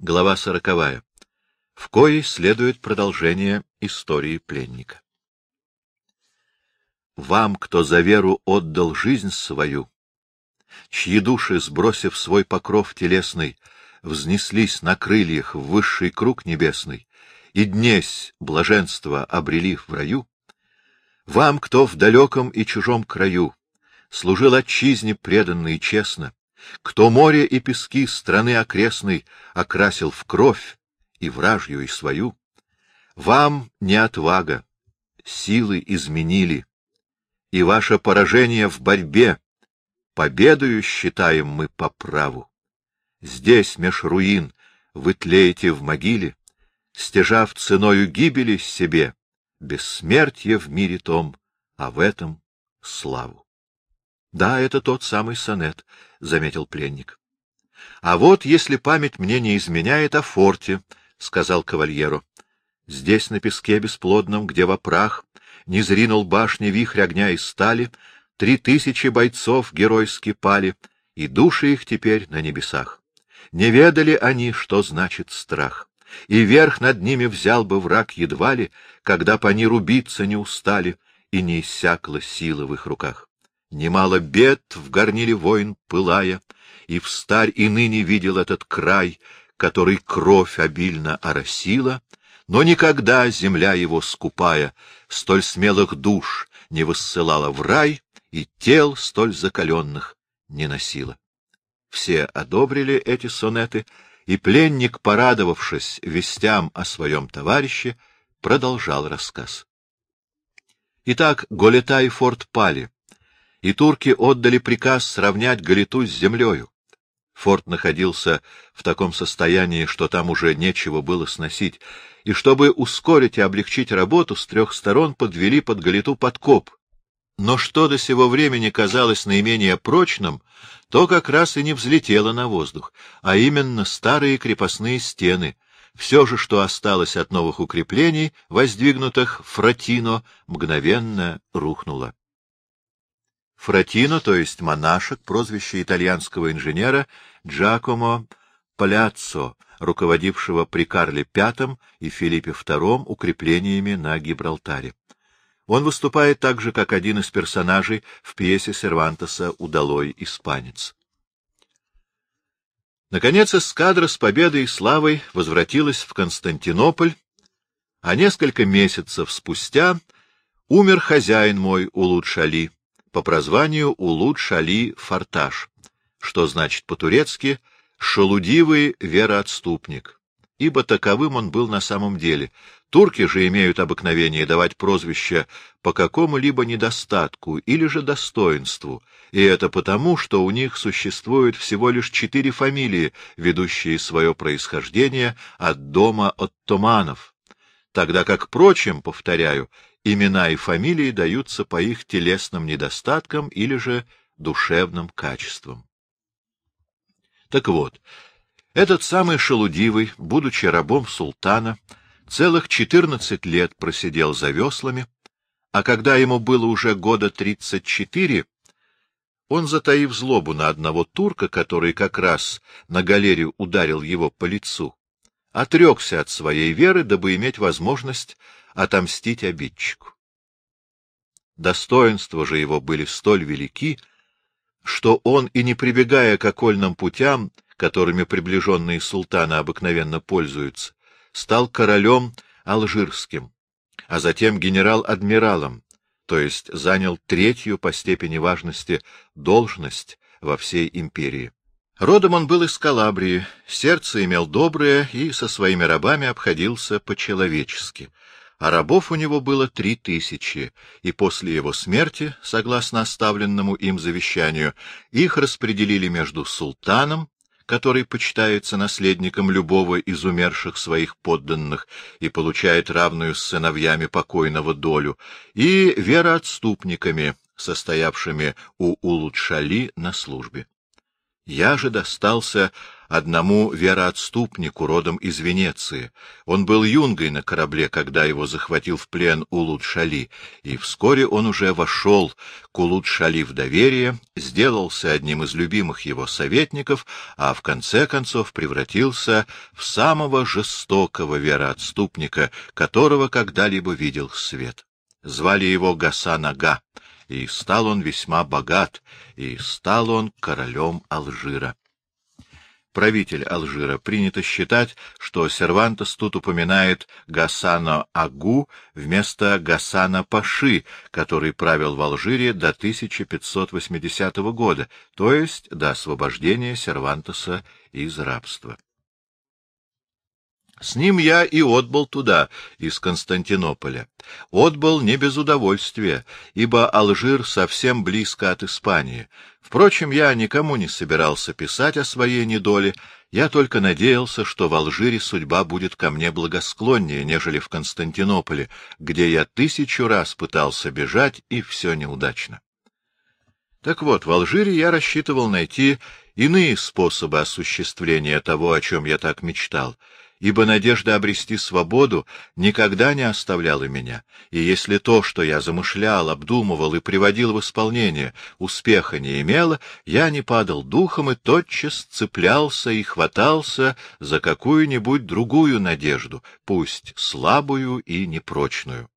Глава сороковая, в коей следует продолжение истории пленника. Вам, кто за веру отдал жизнь свою, чьи души, сбросив свой покров телесный, взнеслись на крыльях в высший круг небесный, и днесь блаженство обрели в раю, вам, кто в далеком и чужом краю служил отчизне преданно и честно, кто море и пески страны окрестной окрасил в кровь и вражью, и свою, вам не отвага, силы изменили, и ваше поражение в борьбе победою считаем мы по праву. Здесь, меж руин, вы тлеете в могиле, стяжав ценою гибели себе, бессмертие в мире том, а в этом славу. — Да, это тот самый сонет, — заметил пленник. — А вот, если память мне не изменяет, о форте, — сказал кавальеру. — Здесь, на песке бесплодном, где во прах не зринул башни вихрь огня и стали, три тысячи бойцов геройски пали, и души их теперь на небесах. Не ведали они, что значит страх, и верх над ними взял бы враг едва ли, когда по они рубиться не устали, и не иссякла сила в их руках. Немало бед в горниле войн пылая, и в старь и ныне видел этот край, который кровь обильно оросила, но никогда земля его скупая столь смелых душ не высылала в рай и тел столь закаленных не носила. Все одобрили эти сонеты, и пленник, порадовавшись вестям о своем товарище, продолжал рассказ. Итак, Голета и форт пали, и турки отдали приказ сравнять Галиту с землею. Форт находился в таком состоянии, что там уже нечего было сносить, и чтобы ускорить и облегчить работу, с трех сторон подвели под Галиту подкоп. Но что до сего времени казалось наименее прочным, то как раз и не взлетело на воздух, а именно старые крепостные стены. Все же, что осталось от новых укреплений, воздвигнутых Фратино, мгновенно рухнуло. Фратино, то есть монашек, прозвище итальянского инженера Джакомо Паляццо, руководившего при Карле V и Филиппе II укреплениями на Гибралтаре. Он выступает также как один из персонажей в пьесе Сервантеса «Удалой испанец». Наконец эскадра с победой и славой возвратилась в Константинополь, а несколько месяцев спустя умер хозяин мой Улуд-Шали, по прозванию Улуд-Шали Фарташ, что значит по-турецки «шелудивый вероотступник», ибо таковым он был на самом деле. Турки же имеют обыкновение давать прозвища по какому-либо недостатку или же достоинству, и это потому, что у них существует всего лишь четыре фамилии, ведущие свое происхождение от дома оттоманов, тогда как прочим, повторяю, имена и фамилии даются по их телесным недостаткам или же душевным качествам. Так вот, этот самый Шелудивый, будучи рабом султана, целых четырнадцать лет просидел за веслами, а когда ему было уже года тридцать четыре, он, затаив злобу на одного турка, который как раз на галере ударил его по лицу, отрекся от своей веры, дабы иметь возможность отомстить обидчику. Достоинства же его были столь велики, что он, и не прибегая к окольным путям, которыми приближенные султана обыкновенно пользуются, стал королем алжирским, а затем генерал-адмиралом, то есть занял третью по степени важности должность во всей империи. Родом он был из Калабрии, сердце имел доброе и со своими рабами обходился по-человечески — а рабов у него было три тысячи, и после его смерти, согласно оставленному им завещанию, их распределили между султаном, который почитается наследником любого из умерших своих подданных и получает равную с сыновьями покойного долю, и вероотступниками, состоявшими у Улучшали на службе. Я же достался одному вероотступнику родом из Венеции. Он был юнгой на корабле, когда его захватил в плен Улуд-Шали, и вскоре он уже вошел к Улуд-Шали в доверие, сделался одним из любимых его советников, а в конце концов превратился в самого жестокого вероотступника, которого когда-либо видел свет. Звали его Гасан Ага, и стал он весьма богат, и стал он королем Алжира. Правитель Алжира принято считать, что Сервантес тут упоминает Гасана Агу вместо Гасана Паши, который правил в Алжире до 1580 года, то есть до освобождения Сервантеса из рабства. С ним я и отбыл туда, из Константинополя. Отбыл не без удовольствия, ибо Алжир совсем близко от Испании. Впрочем, я никому не собирался писать о своей недоле, я только надеялся, что в Алжире судьба будет ко мне благосклоннее, нежели в Константинополе, где я тысячу раз пытался бежать, и все неудачно. Так вот, в Алжире я рассчитывал найти иные способы осуществления того, о чем я так мечтал — ибо надежда обрести свободу никогда не оставляла меня, и если то, что я замышлял, обдумывал и приводил в исполнение, успеха не имело, я не падал духом и тотчас цеплялся и хватался за какую-нибудь другую надежду, пусть слабую и непрочную.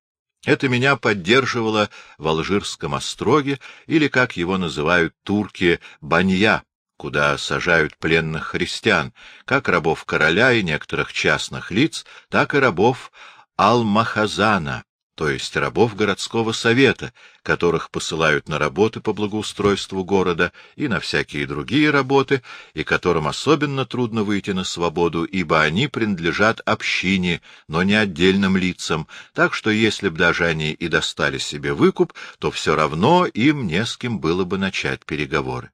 Это меня поддерживало в Алжирском остроге, или, как его называют турки, банья, куда сажают пленных христиан, как рабов короля и некоторых частных лиц, так и рабов Ал-Махазана, то есть рабов городского совета, которых посылают на работы по благоустройству города и на всякие другие работы, и которым особенно трудно выйти на свободу, ибо они принадлежат общине, но не отдельным лицам, так что если б даже они и достали себе выкуп, то все равно им не с кем было бы начать переговоры.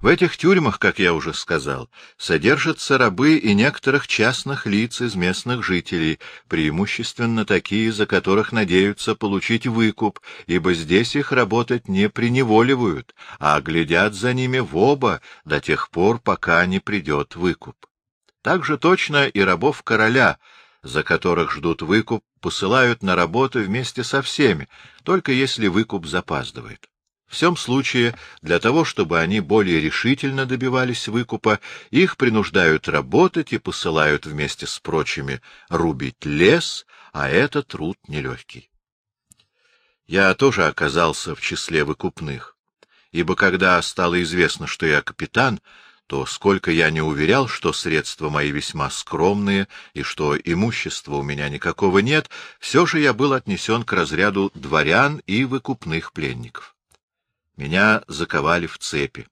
В этих тюрьмах, как я уже сказал, содержатся рабы и некоторых частных лиц из местных жителей, преимущественно такие, за которых надеются получить выкуп, ибо здесь их работать не приневоливают, а глядят за ними в оба до тех пор, пока не придет выкуп. Так же точно и рабов короля, за которых ждут выкуп, посылают на работу вместе со всеми, только если выкуп запаздывает. Всем случае, для того, чтобы они более решительно добивались выкупа, их принуждают работать и посылают вместе с прочими рубить лес, а это труд нелегкий. Я тоже оказался в числе выкупных, ибо когда стало известно, что я капитан, то сколько я не уверял, что средства мои весьма скромные и что имущества у меня никакого нет, все же я был отнесен к разряду дворян и выкупных пленников. Меня заковали в цепи.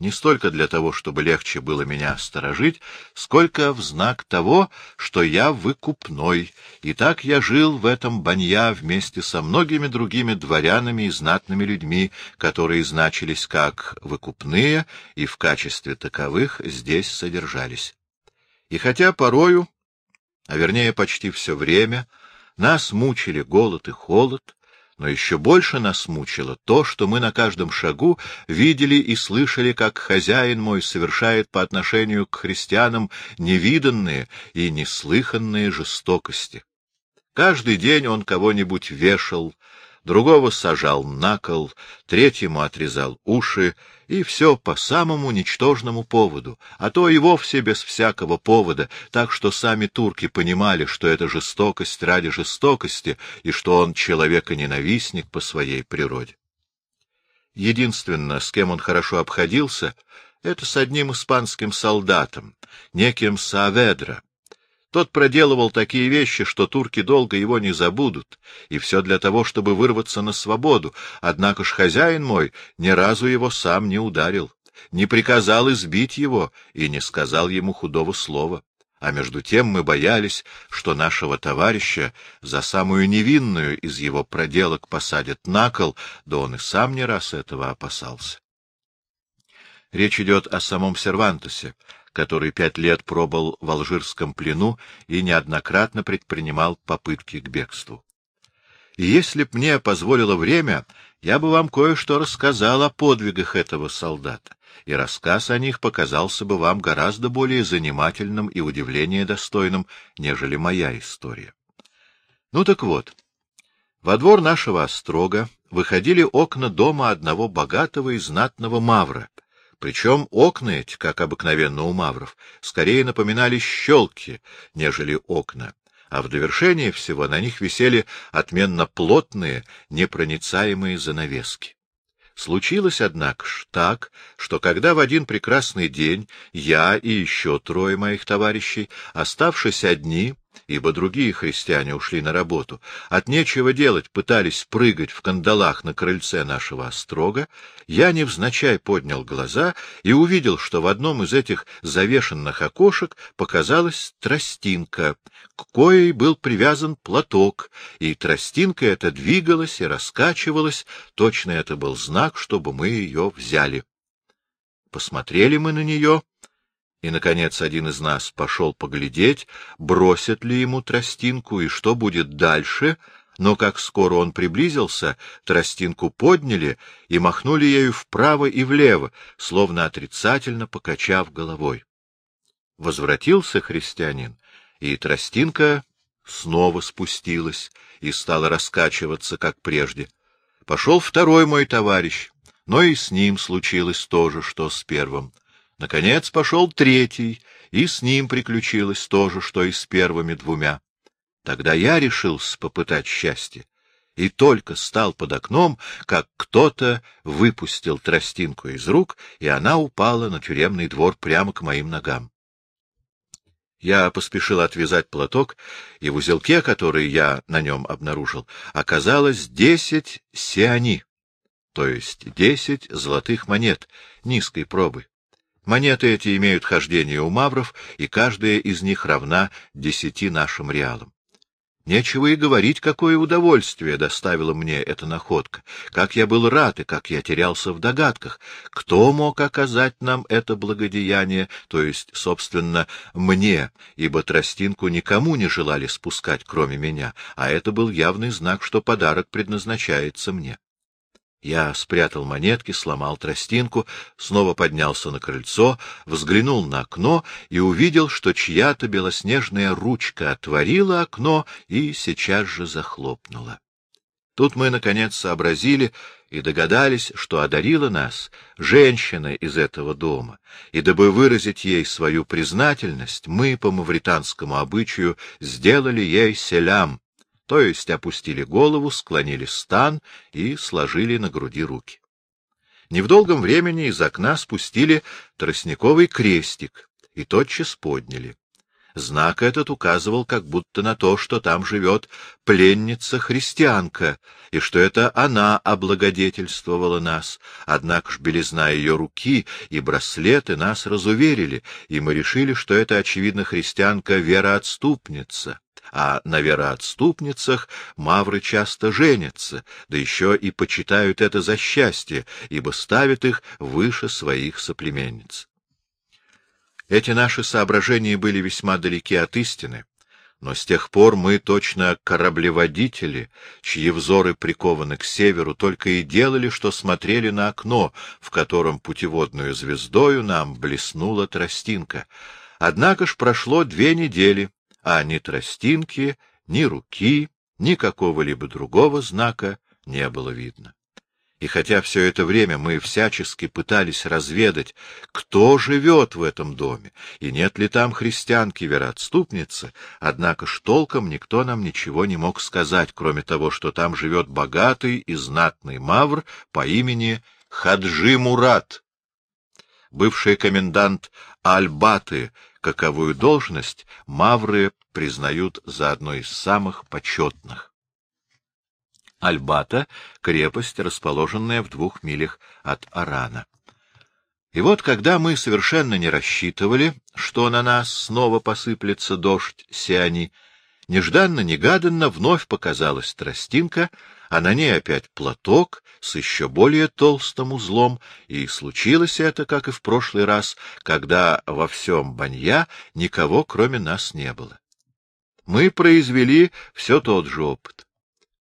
Не столько для того, чтобы легче было меня сторожить, сколько в знак того, что я выкупной, и так я жил в этом банья вместе со многими другими дворянами и знатными людьми, которые значились как выкупные и в качестве таковых здесь содержались. И хотя порою, а вернее почти все время, нас мучили голод и холод, но еще больше нас мучило то, что мы на каждом шагу видели и слышали, как хозяин мой совершает по отношению к христианам невиданные и неслыханные жестокости. Каждый день он кого-нибудь вешал, другого сажал на кол, третьему отрезал уши, и все по самому ничтожному поводу, а то и вовсе без всякого повода, так что сами турки понимали, что это жестокость ради жестокости, и что он человека-ненавистник по своей природе. Единственное, с кем он хорошо обходился, это с одним испанским солдатом, неким Сааведро, тот проделывал такие вещи, что турки долго его не забудут, и все для того, чтобы вырваться на свободу, однако ж хозяин мой ни разу его сам не ударил, не приказал избить его и не сказал ему худого слова. А между тем мы боялись, что нашего товарища за самую невинную из его проделок посадят на кол, да он и сам не раз этого опасался. Речь идет о самом Сервантесе, который пять лет пробыл в алжирском плену и неоднократно предпринимал попытки к бегству. И если б мне позволило время, я бы вам кое-что рассказал о подвигах этого солдата, и рассказ о них показался бы вам гораздо более занимательным и удивления достойным, нежели моя история. Ну так вот, во двор нашего острога выходили окна дома одного богатого и знатного мавра, причем окна эти, как обыкновенно у мавров, скорее напоминали щелки, нежели окна, а в довершение всего на них висели отменно плотные, непроницаемые занавески. Случилось, однако, ж так, что когда в один прекрасный день я и еще трое моих товарищей, оставшись одни, ибо другие христиане ушли на работу, от нечего делать пытались прыгать в кандалах на крыльце нашего острога, я невзначай поднял глаза и увидел, что в одном из этих завешенных окошек показалась тростинка, к коей был привязан платок, и тростинка эта двигалась и раскачивалась, точно это был знак, чтобы мы ее взяли. Посмотрели мы на нее и, наконец, один из нас пошел поглядеть, бросят ли ему тростинку и что будет дальше, но как скоро он приблизился, тростинку подняли и махнули ею вправо и влево, словно отрицательно покачав головой. Возвратился христианин, и тростинка снова спустилась и стала раскачиваться, как прежде. Пошел второй мой товарищ, но и с ним случилось то же, что с первым. Наконец пошел третий, и с ним приключилось то же, что и с первыми двумя. Тогда я решился попытать счастье, и только стал под окном, как кто-то выпустил тростинку из рук, и она упала на тюремный двор прямо к моим ногам. Я поспешил отвязать платок, и в узелке, который я на нем обнаружил, оказалось десять сиани, то есть десять золотых монет низкой пробы. Монеты эти имеют хождение у мавров, и каждая из них равна десяти нашим реалам. Нечего и говорить, какое удовольствие доставила мне эта находка, как я был рад и как я терялся в догадках, кто мог оказать нам это благодеяние, то есть, собственно, мне, ибо тростинку никому не желали спускать, кроме меня, а это был явный знак, что подарок предназначается мне. Я спрятал монетки, сломал тростинку, снова поднялся на крыльцо, взглянул на окно и увидел, что чья-то белоснежная ручка отворила окно и сейчас же захлопнула. Тут мы, наконец, сообразили и догадались, что одарила нас женщина из этого дома, и дабы выразить ей свою признательность, мы, по мавританскому обычаю, сделали ей селям, то есть опустили голову, склонили стан и сложили на груди руки. Не в долгом времени из окна спустили тростниковый крестик и тотчас подняли. Знак этот указывал как будто на то, что там живет пленница-христианка, и что это она облагодетельствовала нас. Однако ж белизна ее руки и браслеты нас разуверили, и мы решили, что это, очевидно, христианка-вероотступница а на вероотступницах мавры часто женятся, да еще и почитают это за счастье, ибо ставят их выше своих соплеменниц. Эти наши соображения были весьма далеки от истины, но с тех пор мы точно кораблеводители, чьи взоры прикованы к северу, только и делали, что смотрели на окно, в котором путеводную звездою нам блеснула тростинка. Однако ж прошло две недели, а ни тростинки, ни руки, ни какого-либо другого знака не было видно. И хотя все это время мы всячески пытались разведать, кто живет в этом доме, и нет ли там христианки-вероотступницы, однако ж толком никто нам ничего не мог сказать, кроме того, что там живет богатый и знатный мавр по имени Хаджи Мурат, бывший комендант Альбаты, каковую должность мавры признают за одной из самых почетных. Альбата — крепость, расположенная в двух милях от Арана. И вот, когда мы совершенно не рассчитывали, что на нас снова посыплется дождь Сиани, нежданно-негаданно вновь показалась тростинка, а на ней опять платок с еще более толстым узлом, и случилось это, как и в прошлый раз, когда во всем банья никого, кроме нас, не было. Мы произвели все тот же опыт.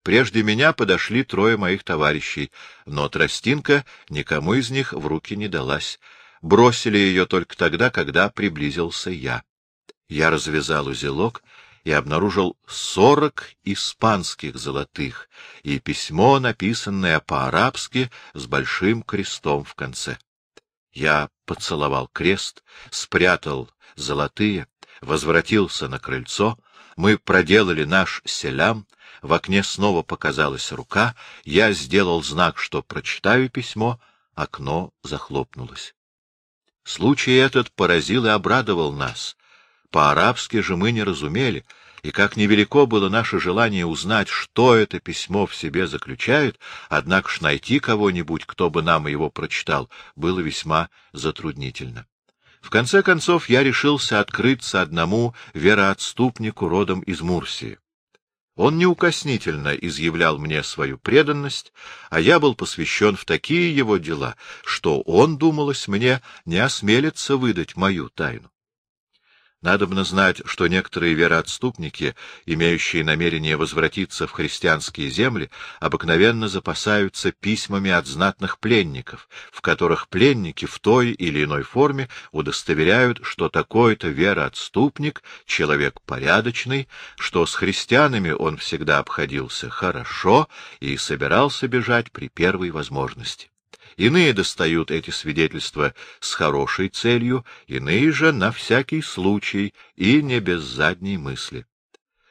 Прежде меня подошли трое моих товарищей, но тростинка никому из них в руки не далась. Бросили ее только тогда, когда приблизился я. Я развязал узелок и обнаружил сорок испанских золотых и письмо, написанное по-арабски с большим крестом в конце. Я поцеловал крест, спрятал золотые, возвратился на крыльцо, мы проделали наш селям, в окне снова показалась рука, я сделал знак, что прочитаю письмо, окно захлопнулось. Случай этот поразил и обрадовал нас. По-арабски же мы не разумели, и как невелико было наше желание узнать, что это письмо в себе заключает, однако ж найти кого-нибудь, кто бы нам его прочитал, было весьма затруднительно. В конце концов я решился открыться одному вероотступнику родом из Мурсии. Он неукоснительно изъявлял мне свою преданность, а я был посвящен в такие его дела, что он, думалось мне, не осмелится выдать мою тайну. Надобно знать, что некоторые вероотступники, имеющие намерение возвратиться в христианские земли, обыкновенно запасаются письмами от знатных пленников, в которых пленники в той или иной форме удостоверяют, что такой-то вероотступник — человек порядочный, что с христианами он всегда обходился хорошо и собирался бежать при первой возможности. Иные достают эти свидетельства с хорошей целью, иные же на всякий случай и не без задней мысли.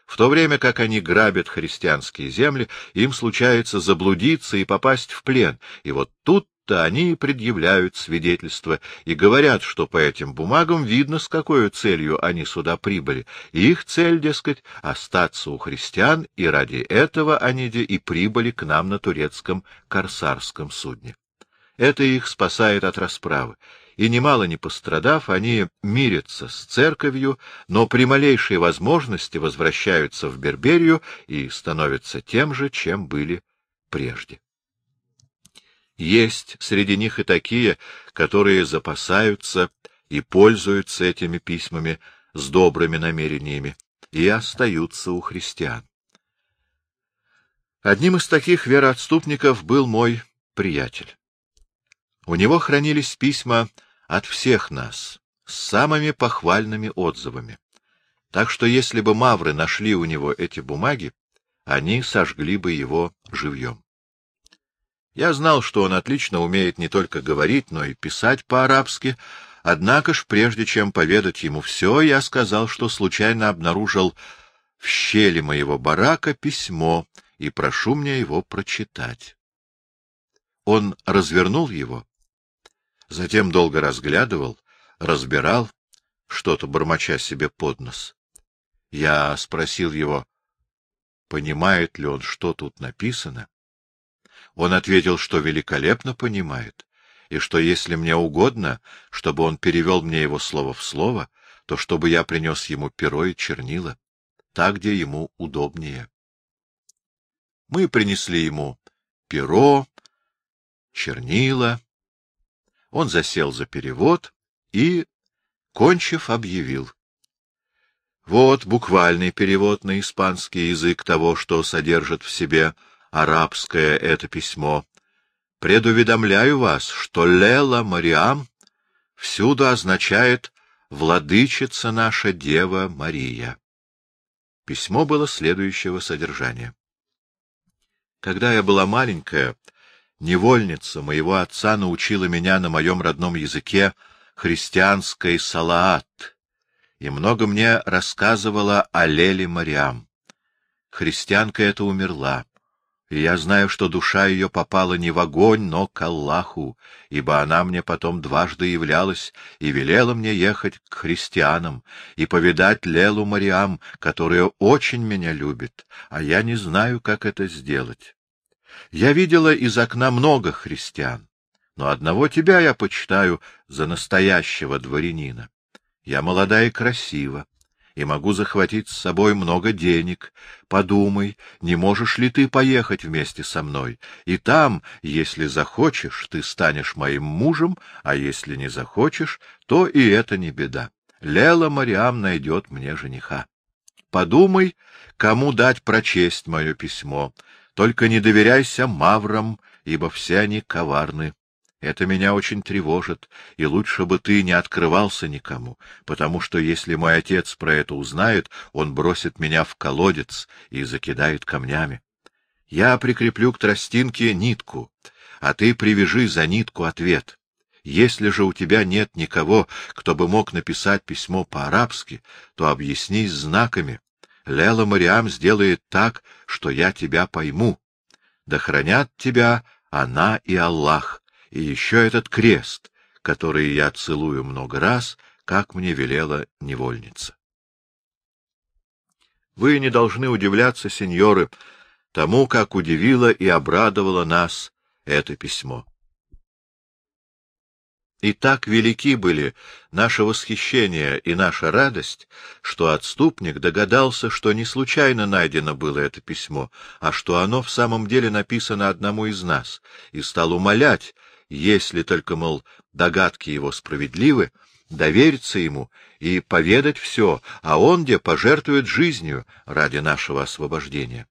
В то время как они грабят христианские земли, им случается заблудиться и попасть в плен, и вот тут-то они предъявляют свидетельства и говорят, что по этим бумагам видно, с какой целью они сюда прибыли, и их цель, дескать, остаться у христиан, и ради этого они и прибыли к нам на турецком корсарском судне. Это их спасает от расправы, и немало не пострадав, они мирятся с церковью, но при малейшей возможности возвращаются в Берберию и становятся тем же, чем были прежде. Есть среди них и такие, которые запасаются и пользуются этими письмами с добрыми намерениями и остаются у христиан. Одним из таких вероотступников был мой приятель. У него хранились письма от всех нас, с самыми похвальными отзывами. Так что если бы мавры нашли у него эти бумаги, они сожгли бы его живьем. Я знал, что он отлично умеет не только говорить, но и писать по-арабски, однако ж, прежде чем поведать ему все, я сказал, что случайно обнаружил в щели моего барака письмо и прошу мне его прочитать. Он развернул его затем долго разглядывал, разбирал, что-то бормоча себе под нос. Я спросил его, понимает ли он, что тут написано. Он ответил, что великолепно понимает, и что если мне угодно, чтобы он перевел мне его слово в слово, то чтобы я принес ему перо и чернила, так, где ему удобнее. Мы принесли ему перо, чернила, он засел за перевод и, кончив, объявил. Вот буквальный перевод на испанский язык того, что содержит в себе арабское это письмо. Предуведомляю вас, что Лела Мариам всюду означает «Владычица наша Дева Мария». Письмо было следующего содержания. Когда я была маленькая, Невольница моего отца научила меня на моем родном языке христианской салаат и много мне рассказывала о Леле Мариам. Христианка эта умерла, и я знаю, что душа ее попала не в огонь, но к Аллаху, ибо она мне потом дважды являлась и велела мне ехать к христианам и повидать Лелу Мариам, которая очень меня любит, а я не знаю, как это сделать. Я видела из окна много христиан, но одного тебя я почитаю за настоящего дворянина. Я молода и красива, и могу захватить с собой много денег. Подумай, не можешь ли ты поехать вместе со мной? И там, если захочешь, ты станешь моим мужем, а если не захочешь, то и это не беда. Лела Мариам найдет мне жениха. Подумай, кому дать прочесть мое письмо, Только не доверяйся маврам, ибо все они коварны. Это меня очень тревожит, и лучше бы ты не открывался никому, потому что если мой отец про это узнает, он бросит меня в колодец и закидает камнями. Я прикреплю к тростинке нитку, а ты привяжи за нитку ответ. Если же у тебя нет никого, кто бы мог написать письмо по-арабски, то объяснись знаками. Лела Мариам сделает так, что я тебя пойму. Да хранят тебя она и Аллах, и еще этот крест, который я целую много раз, как мне велела невольница. Вы не должны удивляться, сеньоры, тому, как удивило и обрадовало нас это письмо. И так велики были наше восхищение и наша радость, что отступник догадался, что не случайно найдено было это письмо, а что оно в самом деле написано одному из нас, и стал умолять, если только, мол, догадки его справедливы, довериться ему и поведать все, а он где пожертвует жизнью ради нашего освобождения.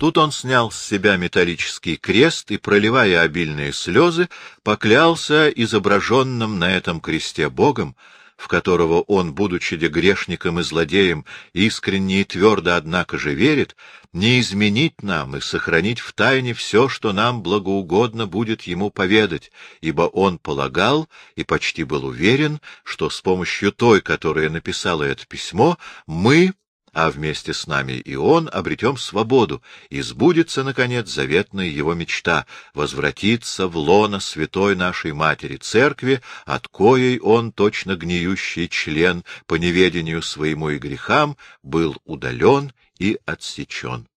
Тут он снял с себя металлический крест и, проливая обильные слезы, поклялся изображенным на этом кресте Богом, в которого он, будучи грешником и злодеем, искренне и твердо, однако же, верит, не изменить нам и сохранить в тайне все, что нам благоугодно будет ему поведать, ибо он полагал и почти был уверен, что с помощью той, которая написала это письмо, мы а вместе с нами и он обретем свободу, и сбудется, наконец, заветная его мечта — возвратиться в лоно святой нашей матери церкви, от коей он, точно гниющий член, по неведению своему и грехам, был удален и отсечен.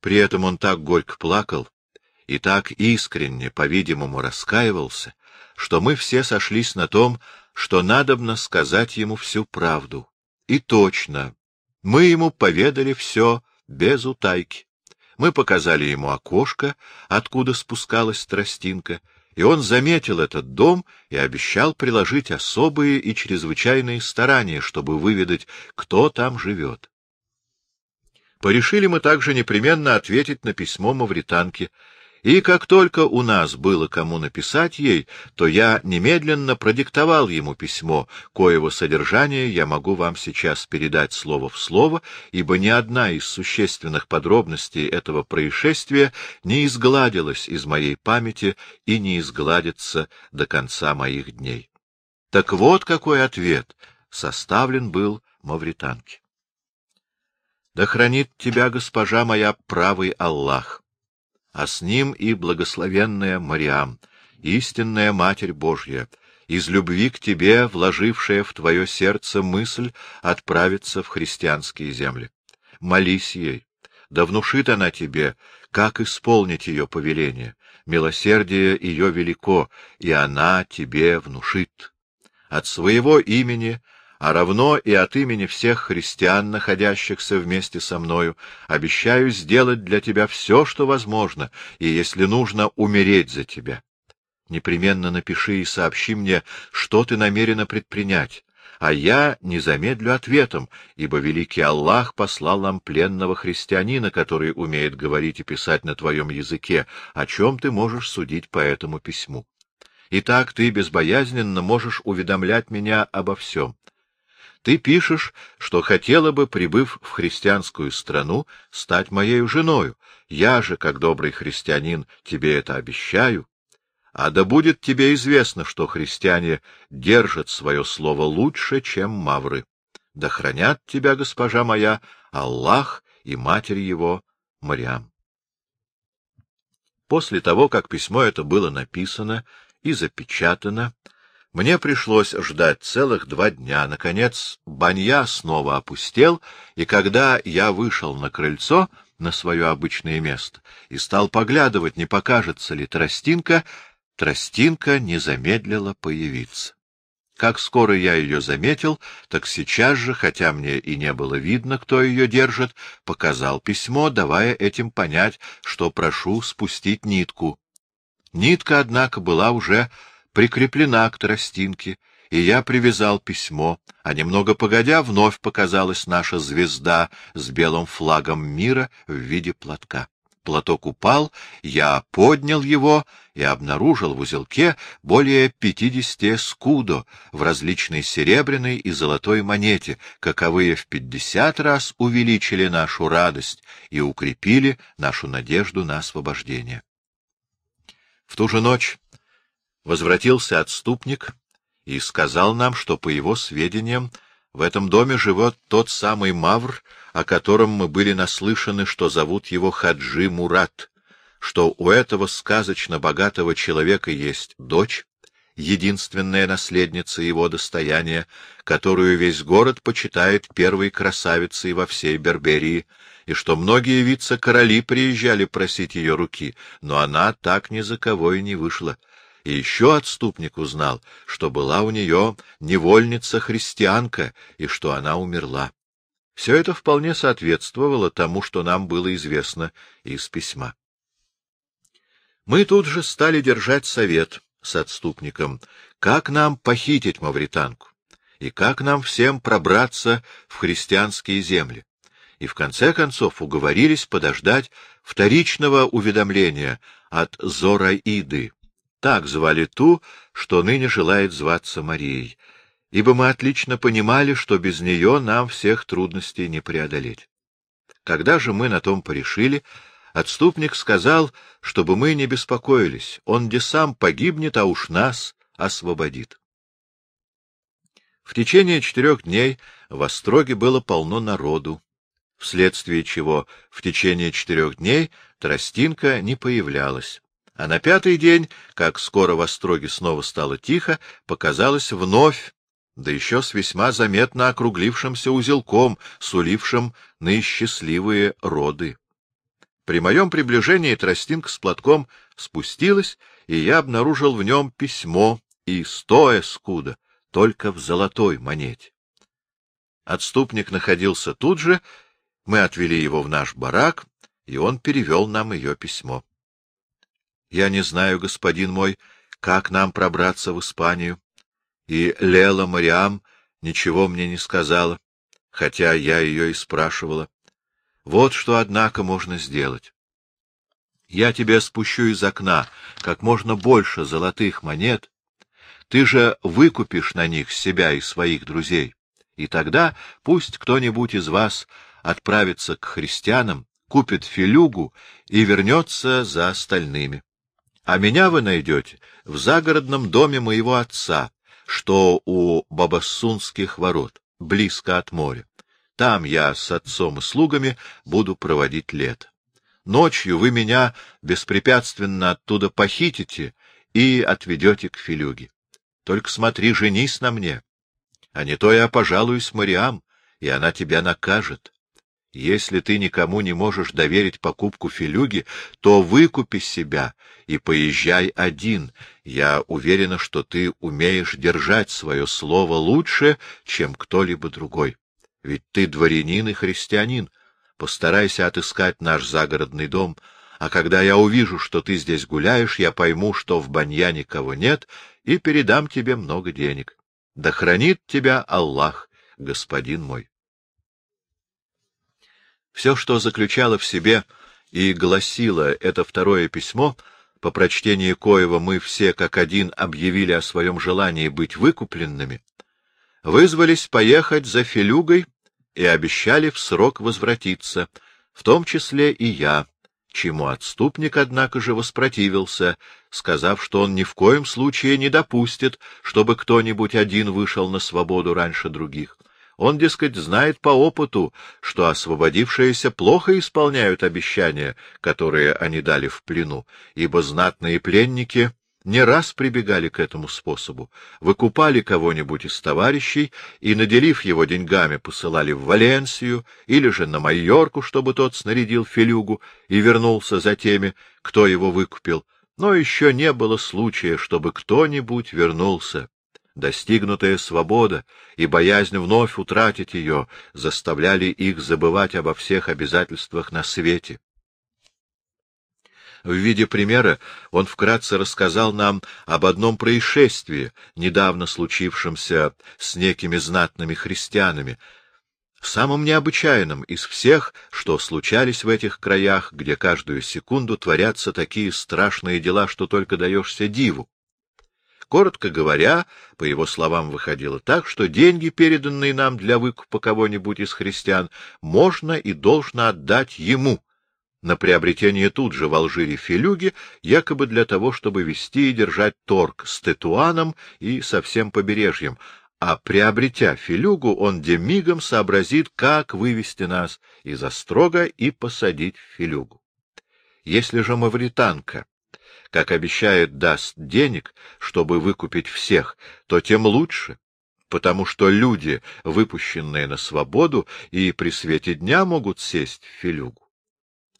При этом он так горько плакал и так искренне, по-видимому, раскаивался, что мы все сошлись на том, что надобно сказать ему всю правду и точно, мы ему поведали все без утайки. Мы показали ему окошко, откуда спускалась тростинка, и он заметил этот дом и обещал приложить особые и чрезвычайные старания, чтобы выведать, кто там живет. Порешили мы также непременно ответить на письмо мавританки — и как только у нас было кому написать ей, то я немедленно продиктовал ему письмо, коего содержание я могу вам сейчас передать слово в слово, ибо ни одна из существенных подробностей этого происшествия не изгладилась из моей памяти и не изгладится до конца моих дней. Так вот какой ответ составлен был мавританке. Да хранит тебя, госпожа моя, правый Аллах а с ним и благословенная Мариам, истинная Матерь Божья, из любви к тебе, вложившая в твое сердце мысль отправиться в христианские земли. Молись ей, да внушит она тебе, как исполнить ее повеление. Милосердие ее велико, и она тебе внушит. От своего имени а равно и от имени всех христиан, находящихся вместе со мною, обещаю сделать для тебя все, что возможно, и, если нужно, умереть за тебя. Непременно напиши и сообщи мне, что ты намерена предпринять, а я не замедлю ответом, ибо великий Аллах послал нам пленного христианина, который умеет говорить и писать на твоем языке, о чем ты можешь судить по этому письму. Итак, ты безбоязненно можешь уведомлять меня обо всем. Ты пишешь, что хотела бы, прибыв в христианскую страну, стать моею женою. Я же, как добрый христианин, тебе это обещаю. А да будет тебе известно, что христиане держат свое слово лучше, чем мавры. Да хранят тебя, госпожа моя, Аллах и Матерь его, Мариам. После того, как письмо это было написано и запечатано, мне пришлось ждать целых два дня. Наконец, банья снова опустел, и когда я вышел на крыльцо, на свое обычное место, и стал поглядывать, не покажется ли тростинка, тростинка не замедлила появиться. Как скоро я ее заметил, так сейчас же, хотя мне и не было видно, кто ее держит, показал письмо, давая этим понять, что прошу спустить нитку. Нитка, однако, была уже прикреплена к тростинке, и я привязал письмо, а немного погодя вновь показалась наша звезда с белым флагом мира в виде платка. Платок упал, я поднял его и обнаружил в узелке более пятидесяти скудо в различной серебряной и золотой монете, каковые в пятьдесят раз увеличили нашу радость и укрепили нашу надежду на освобождение. В ту же ночь возвратился отступник и сказал нам, что, по его сведениям, в этом доме живет тот самый Мавр, о котором мы были наслышаны, что зовут его Хаджи Мурат, что у этого сказочно богатого человека есть дочь, единственная наследница его достояния, которую весь город почитает первой красавицей во всей Берберии, и что многие вице-короли приезжали просить ее руки, но она так ни за кого и не вышла. И еще отступник узнал, что была у нее невольница-христианка и что она умерла. Все это вполне соответствовало тому, что нам было известно из письма. Мы тут же стали держать совет с отступником, как нам похитить мавританку и как нам всем пробраться в христианские земли. И в конце концов уговорились подождать вторичного уведомления от Зораиды, так звали ту, что ныне желает зваться Марией, ибо мы отлично понимали, что без нее нам всех трудностей не преодолеть. Когда же мы на том порешили, отступник сказал, чтобы мы не беспокоились, он где сам погибнет, а уж нас освободит. В течение четырех дней в Остроге было полно народу, вследствие чего в течение четырех дней тростинка не появлялась. А на пятый день, как скоро в Остроге снова стало тихо, показалось вновь, да еще с весьма заметно округлившимся узелком, сулившим наисчастливые роды. При моем приближении тростинка с платком спустилась, и я обнаружил в нем письмо и сто эскуда, только в золотой монете. Отступник находился тут же, мы отвели его в наш барак, и он перевел нам ее письмо. Я не знаю, господин мой, как нам пробраться в Испанию. И Лела Мариам ничего мне не сказала, хотя я ее и спрашивала. Вот что, однако, можно сделать. Я тебе спущу из окна как можно больше золотых монет. Ты же выкупишь на них себя и своих друзей. И тогда пусть кто-нибудь из вас отправится к христианам, купит филюгу и вернется за остальными. А меня вы найдете в загородном доме моего отца, что у Бабасунских ворот, близко от моря. Там я с отцом и слугами буду проводить лето. Ночью вы меня беспрепятственно оттуда похитите и отведете к Филюге. Только смотри, женись на мне, а не то я пожалуюсь Мариам, и она тебя накажет. Если ты никому не можешь доверить покупку филюги, то выкупи себя и поезжай один. Я уверена, что ты умеешь держать свое слово лучше, чем кто-либо другой. Ведь ты дворянин и христианин. Постарайся отыскать наш загородный дом, а когда я увижу, что ты здесь гуляешь, я пойму, что в банья никого нет, и передам тебе много денег. Да хранит тебя Аллах, господин мой. Все, что заключало в себе и гласило это второе письмо, по прочтении коего мы все как один объявили о своем желании быть выкупленными, вызвались поехать за Филюгой и обещали в срок возвратиться, в том числе и я, чему отступник, однако же, воспротивился, сказав, что он ни в коем случае не допустит, чтобы кто-нибудь один вышел на свободу раньше других. Он, дескать, знает по опыту, что освободившиеся плохо исполняют обещания, которые они дали в плену, ибо знатные пленники не раз прибегали к этому способу, выкупали кого-нибудь из товарищей и, наделив его деньгами, посылали в Валенсию или же на Майорку, чтобы тот снарядил филюгу и вернулся за теми, кто его выкупил. Но еще не было случая, чтобы кто-нибудь вернулся. Достигнутая свобода и боязнь вновь утратить ее заставляли их забывать обо всех обязательствах на свете. В виде примера он вкратце рассказал нам об одном происшествии, недавно случившемся с некими знатными христианами, самым необычайным из всех, что случались в этих краях, где каждую секунду творятся такие страшные дела, что только даешься диву. Коротко говоря, по его словам, выходило так, что деньги, переданные нам для выкупа кого-нибудь из христиан, можно и должно отдать ему на приобретение тут же в Алжире филюги, якобы для того, чтобы вести и держать торг с Тетуаном и со всем побережьем, а приобретя филюгу, он демигом сообразит, как вывести нас из острога и посадить филюгу. Если же мавританка как обещает, даст денег, чтобы выкупить всех, то тем лучше, потому что люди, выпущенные на свободу, и при свете дня могут сесть в филюгу.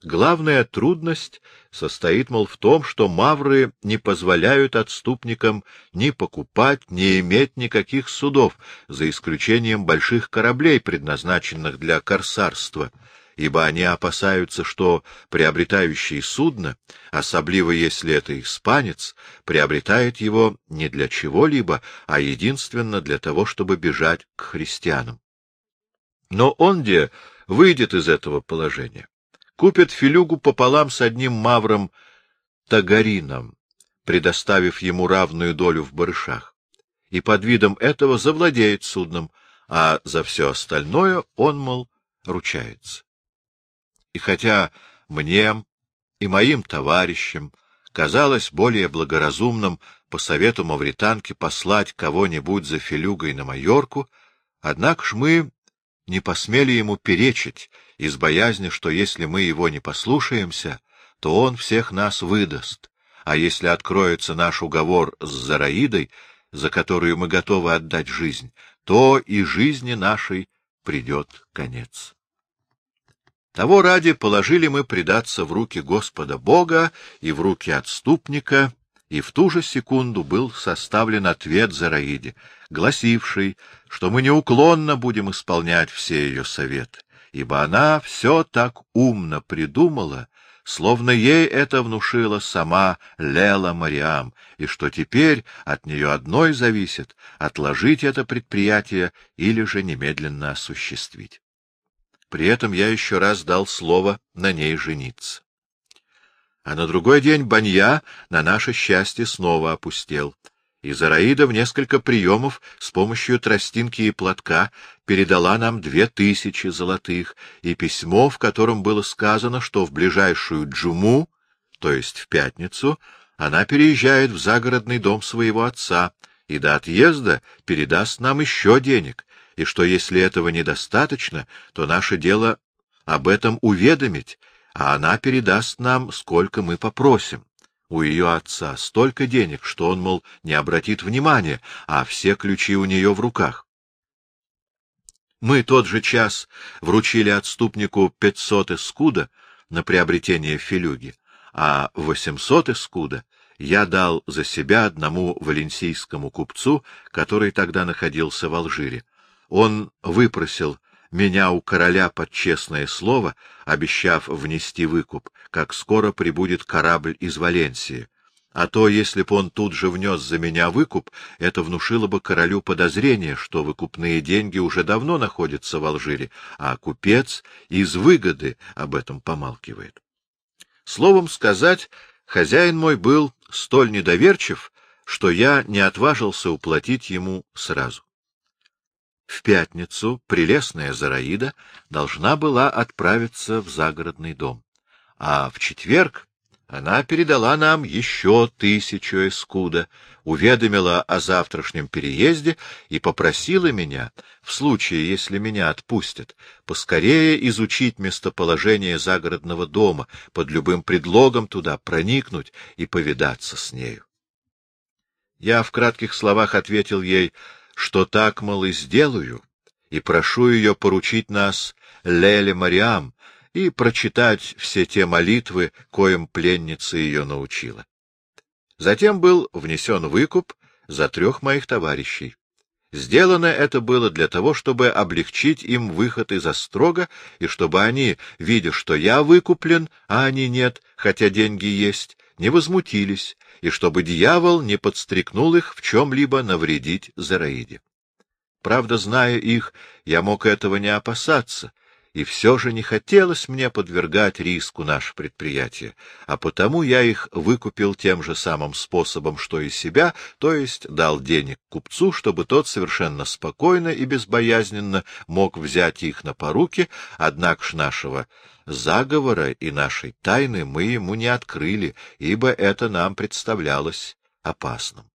Главная трудность состоит, мол, в том, что мавры не позволяют отступникам ни покупать, ни иметь никаких судов, за исключением больших кораблей, предназначенных для корсарства, ибо они опасаются, что приобретающий судно, особливо если это испанец, приобретает его не для чего-либо, а единственно для того, чтобы бежать к христианам. Но он где выйдет из этого положения? Купит филюгу пополам с одним мавром Тагарином, предоставив ему равную долю в барышах, и под видом этого завладеет судном, а за все остальное он, мол, ручается. И хотя мне и моим товарищам казалось более благоразумным по совету мавританки послать кого-нибудь за Филюгой на Майорку, однако ж мы не посмели ему перечить из боязни, что если мы его не послушаемся, то он всех нас выдаст, а если откроется наш уговор с Зараидой, за которую мы готовы отдать жизнь, то и жизни нашей придет конец. Того ради положили мы предаться в руки Господа Бога и в руки отступника, и в ту же секунду был составлен ответ Зараиде, гласивший, что мы неуклонно будем исполнять все ее советы, ибо она все так умно придумала, словно ей это внушила сама Лела Мариам, и что теперь от нее одной зависит отложить это предприятие или же немедленно осуществить. При этом я еще раз дал слово на ней жениться. А на другой день Банья, на наше счастье, снова опустел. И Зараида в несколько приемов с помощью тростинки и платка передала нам две тысячи золотых и письмо, в котором было сказано, что в ближайшую джуму, то есть в пятницу, она переезжает в загородный дом своего отца и до отъезда передаст нам еще денег, и что если этого недостаточно, то наше дело об этом уведомить, а она передаст нам, сколько мы попросим. У ее отца столько денег, что он, мол, не обратит внимания, а все ключи у нее в руках. Мы тот же час вручили отступнику пятьсот эскуда на приобретение филюги, а восемьсот эскуда я дал за себя одному валенсийскому купцу, который тогда находился в Алжире. Он выпросил меня у короля под честное слово, обещав внести выкуп, как скоро прибудет корабль из Валенсии. А то, если б он тут же внес за меня выкуп, это внушило бы королю подозрение, что выкупные деньги уже давно находятся в Алжире, а купец из выгоды об этом помалкивает. Словом сказать, хозяин мой был столь недоверчив, что я не отважился уплатить ему сразу. В пятницу прелестная Зараида должна была отправиться в загородный дом, а в четверг она передала нам еще тысячу эскуда, уведомила о завтрашнем переезде и попросила меня, в случае, если меня отпустят, поскорее изучить местоположение загородного дома, под любым предлогом туда проникнуть и повидаться с нею. Я в кратких словах ответил ей, что так, мол, и сделаю, и прошу ее поручить нас Леле Мариам и прочитать все те молитвы, коим пленница ее научила. Затем был внесен выкуп за трех моих товарищей. Сделано это было для того, чтобы облегчить им выход из острога, и чтобы они, видя, что я выкуплен, а они нет, хотя деньги есть, не возмутились, и чтобы дьявол не подстрекнул их в чем-либо навредить Зараиде. Правда, зная их, я мог этого не опасаться, и все же не хотелось мне подвергать риску наше предприятие, а потому я их выкупил тем же самым способом, что и себя, то есть дал денег купцу, чтобы тот совершенно спокойно и безбоязненно мог взять их на поруки, однако ж нашего заговора и нашей тайны мы ему не открыли, ибо это нам представлялось опасным.